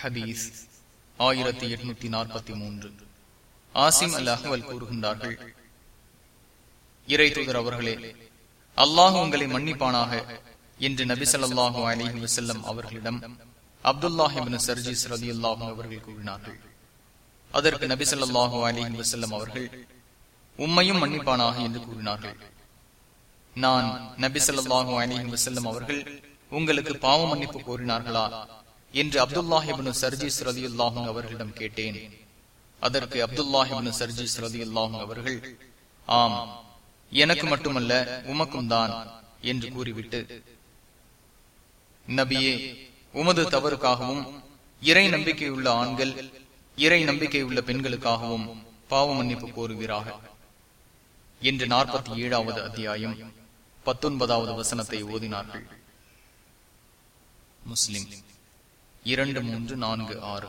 ஹதீஸ் ஆயிரத்தி எட்நூத்தி நாற்பத்தி மூன்று. ஆசிம் அல் அஹ்வல் கூறுகின்றார்கள் இறை தூதர் அவர்களே அல்லாஹ் உங்களை மன்னிப்பானாக என்று நபிசல்லாஹு அலிஹி வசல்லம் அவர்களிடம் அப்துல்லாஹிபின் சர்ஜிஸ் ரதி அல்லாஹும் அவர்கள் கூறினார்கள். அதற்கு நபிசல்லாஹு அலிஹி வசல்லம் அவர்கள் உம்மையும் மன்னிப்பானாக என்று கூறினார்கள். நான் நபி ஸல்லல்லாஹு அலைஹி வஸல்லம் அவர்கள் உங்களுக்கு பாவ மன்னிப்பு கோரினார்களா? என்று அப்துல்லாஹிபின் சர்ஜிஸ் ரதி அல்லாஹும் அவர்களிடம் கேட்டேன். அதற்கு அப்துல்லாஹிபின் சர்ஜிஸ் ரதி அல்லாஹும் அவர்கள் ஆம் எனக்கு மட்டுமல்ல உமக்கும் தான் என்று கூறிவிட்டு நபியே உமது தவறுக்காகவும் இறை நம்பிக்கையுள்ள ஆண்கள் இறை நம்பிக்கையுள்ள பெண்களுக்காகவும் பாவ மன்னிப்பு கோருகிறார்கள் என்று நாற்பத்தி ஏழாவது அத்தியாயம் பத்தொன்பதாவது வசனத்தை ஓதினார்கள். முஸ்லிம். இரண்டு மூன்று நான்கு ஆறு.